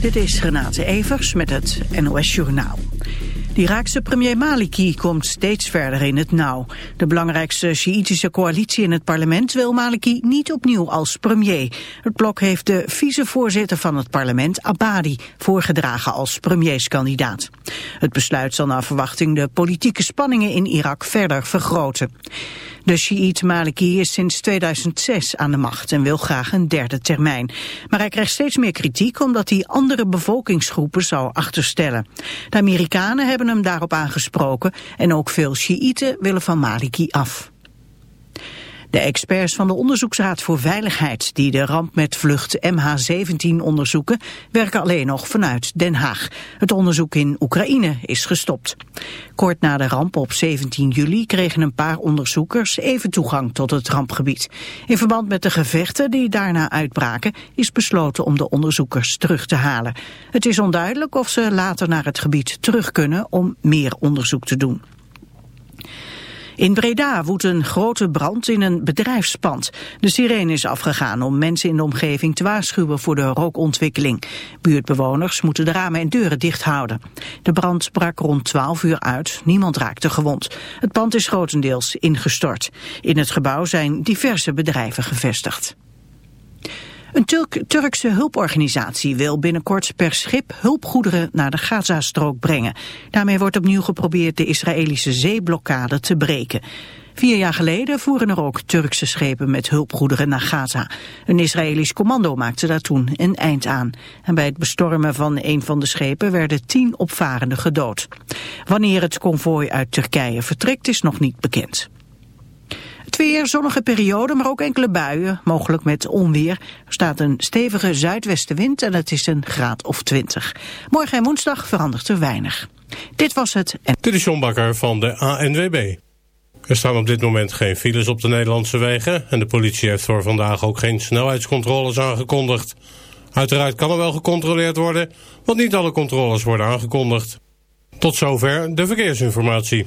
Dit is Renate Evers met het NOS Journaal. De Iraakse premier Maliki komt steeds verder in het nauw. De belangrijkste Sjiïtische coalitie in het parlement wil Maliki niet opnieuw als premier. Het blok heeft de vicevoorzitter van het parlement, Abadi, voorgedragen als premierskandidaat. Het besluit zal naar verwachting de politieke spanningen in Irak verder vergroten. De Shiït Maliki is sinds 2006 aan de macht en wil graag een derde termijn. Maar hij krijgt steeds meer kritiek omdat hij andere bevolkingsgroepen zou achterstellen. De Amerikanen hebben hem daarop aangesproken en ook veel Shiiten willen van Maliki af. De experts van de Onderzoeksraad voor Veiligheid die de ramp met vlucht MH17 onderzoeken, werken alleen nog vanuit Den Haag. Het onderzoek in Oekraïne is gestopt. Kort na de ramp op 17 juli kregen een paar onderzoekers even toegang tot het rampgebied. In verband met de gevechten die daarna uitbraken is besloten om de onderzoekers terug te halen. Het is onduidelijk of ze later naar het gebied terug kunnen om meer onderzoek te doen. In Breda woedt een grote brand in een bedrijfspand. De sirene is afgegaan om mensen in de omgeving te waarschuwen voor de rookontwikkeling. Buurtbewoners moeten de ramen en deuren dicht houden. De brand brak rond 12 uur uit. Niemand raakte gewond. Het pand is grotendeels ingestort. In het gebouw zijn diverse bedrijven gevestigd. Een Turkse hulporganisatie wil binnenkort per schip hulpgoederen naar de Gazastrook brengen. Daarmee wordt opnieuw geprobeerd de Israëlische zeeblokkade te breken. Vier jaar geleden voeren er ook Turkse schepen met hulpgoederen naar Gaza. Een Israëlisch commando maakte daar toen een eind aan. En bij het bestormen van een van de schepen werden tien opvarenden gedood. Wanneer het konvooi uit Turkije vertrekt is nog niet bekend. Weer, zonnige periode, maar ook enkele buien, mogelijk met onweer. Er staat een stevige zuidwestenwind en het is een graad of 20. Morgen en woensdag verandert er weinig. Dit was het. Dit is John Bakker van de ANWB. Er staan op dit moment geen files op de Nederlandse wegen... en de politie heeft voor vandaag ook geen snelheidscontroles aangekondigd. Uiteraard kan er wel gecontroleerd worden, want niet alle controles worden aangekondigd. Tot zover de verkeersinformatie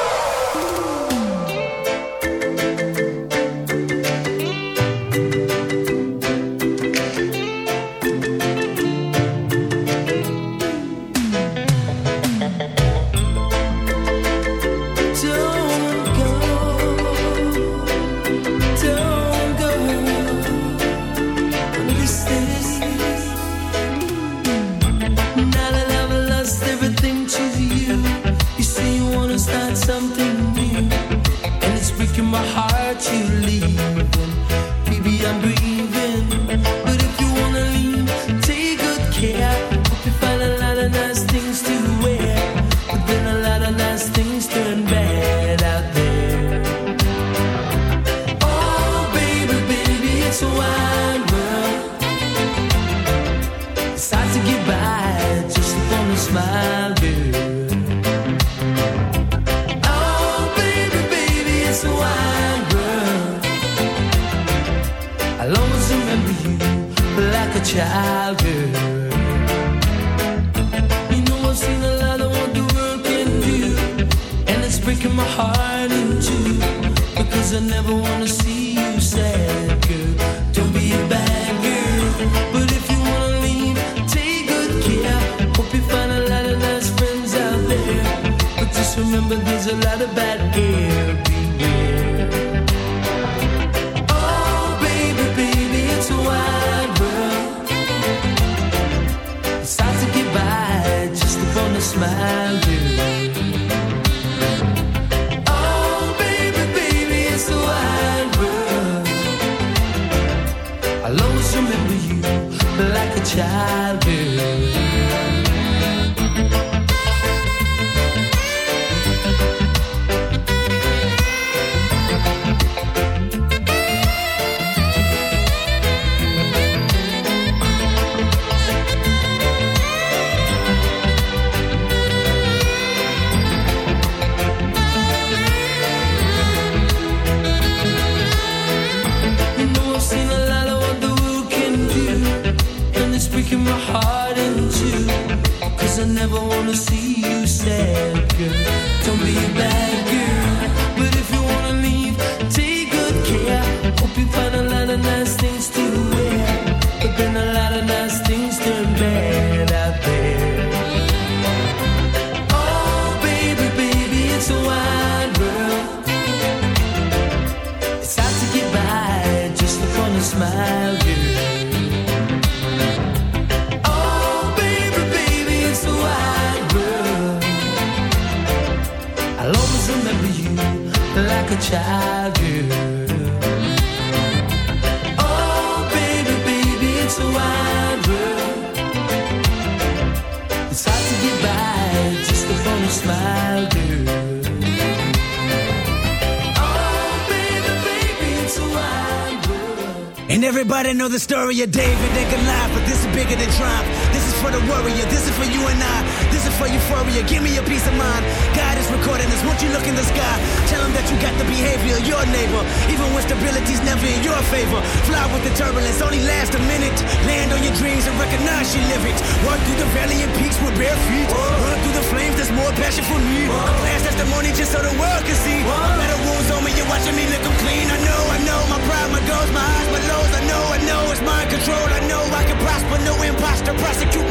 A lot of bad air. Beware. Oh, baby, baby, it's a wide world. It's hard to get by just a smile. Oh, baby, baby, it's a wide world. I'll always remember you like a child, girl. Smile, girl. And everybody know the story of David and Goliath, but this is bigger than triumph. For the warrior, this is for you and I. This is for euphoria, give me a peace of mind. God is recording this, won't you look in the sky? Tell him that you got the behavior of your neighbor, even when stability's never in your favor. Fly with the turbulence, only last a minute. Land on your dreams and recognize you live it. Walk through the valley and peaks with bare feet. Run through the flames, there's more passion for me. A glass testimony just so the world can see. Better wounds on me, you're watching me them clean. I know, I know, my pride, my goals, my highs, my lows. I know, I know, it's mind control. I know I can prosper, no imposter. Prosecute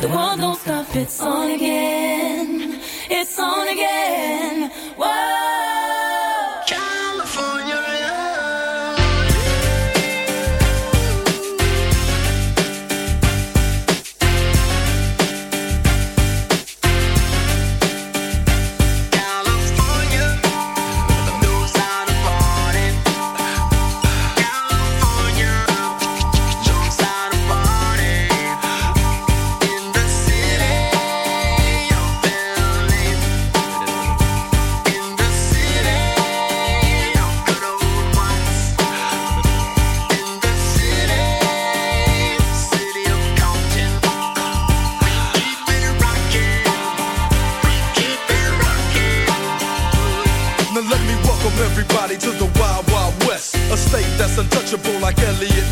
The world don't stop, it's on again. It's on again.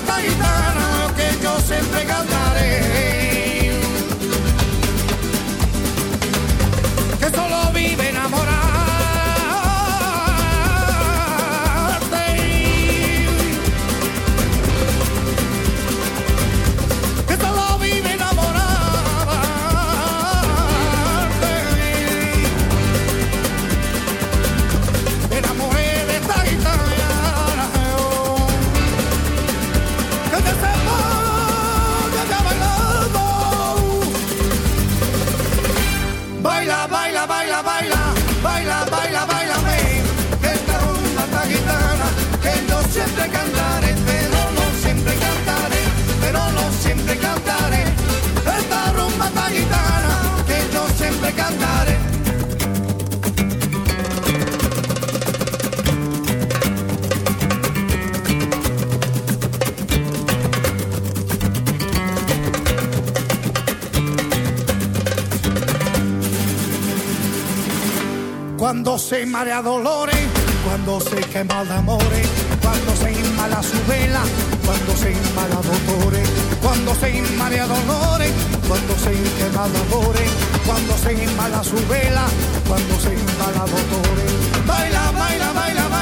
gitana que yo siempre cantaba. Dolores, cuando se quema de amores, cuando se inmala su vela, cuando se inmala dolores, cuando se inmala dolores, cuando se quema de amores, cuando se inmala su vela, cuando se inmala dolores. Baila, baila, baila, baila, baila,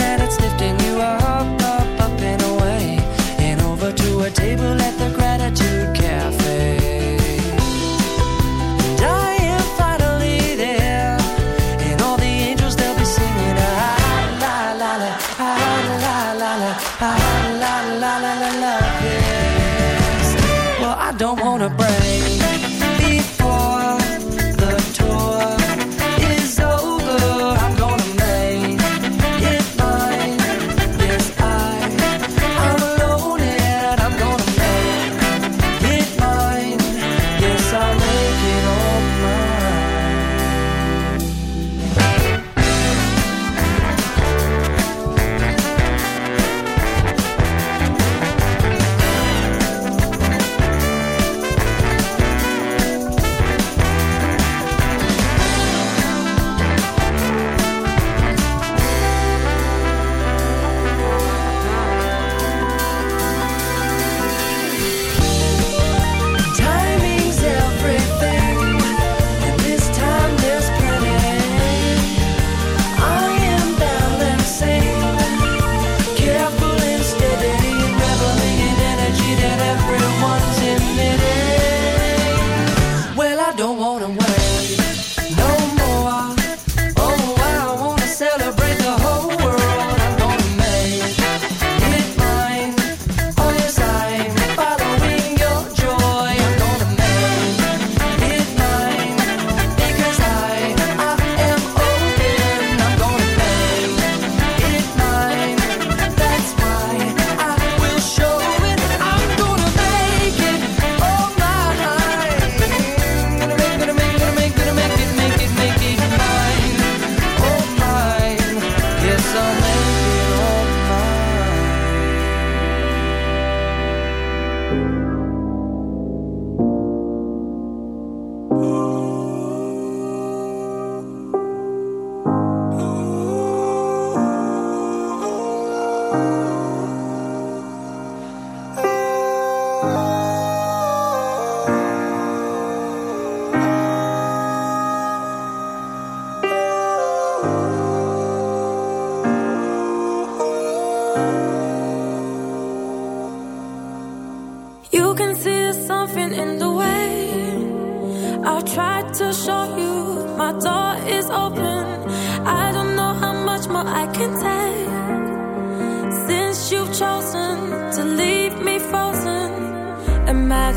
and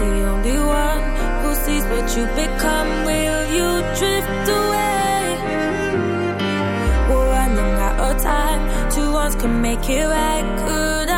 the only one who sees what you become. Will you drift away? We're running out of time. Two ones can make it right. Could I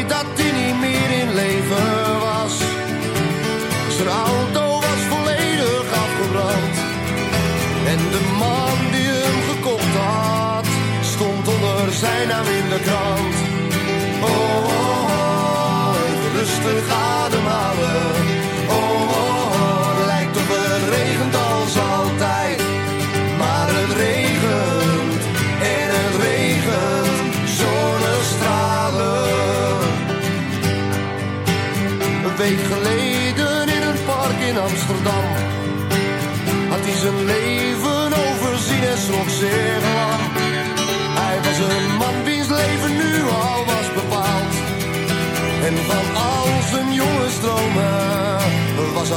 niet dat die